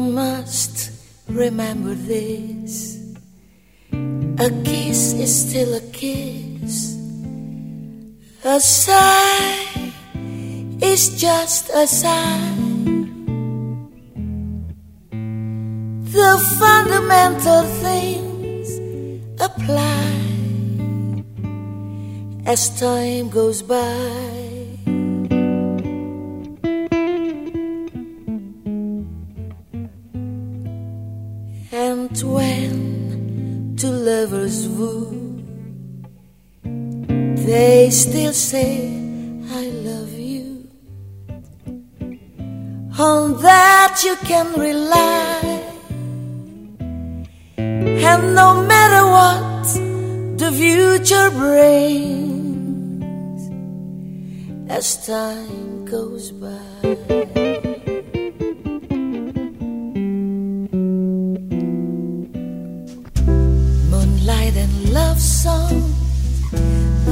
must remember this a kiss is still a kiss, a sigh is just a sigh. The fundamental things apply as time goes by. When two lovers woo, they still say, I love you. On that you can rely. And no matter what the future brings, as time goes by.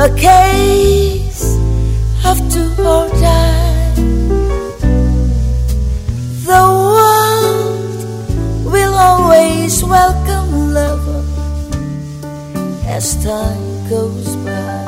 a case of two or die. The world will always welcome lover as time goes by.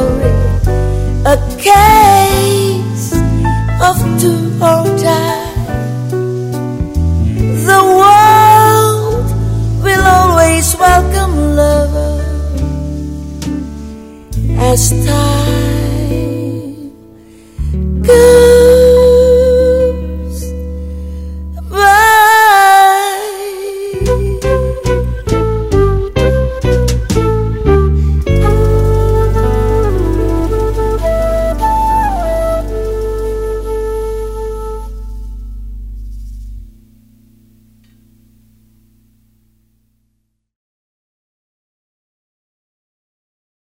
a case of two or die. The world will always welcome lovers as time